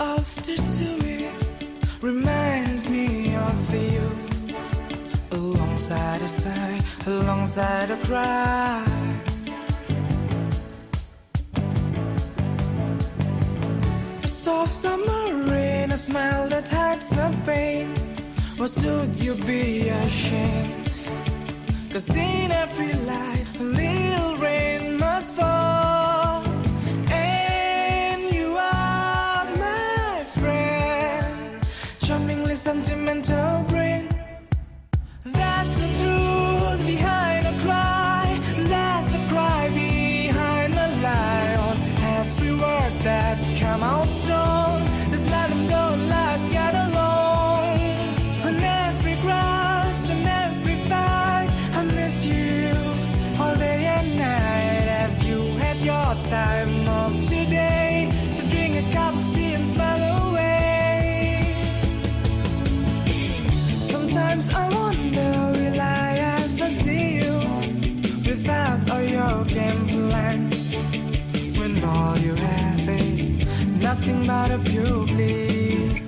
after two years reminds me of you. Alongside a sigh, alongside a cry. Soft summer rain, a smile that hides the pain. Why should you be ashamed? Cause in every life sentimental out you your game plan when all you have is nothing but a pure bliss.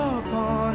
upon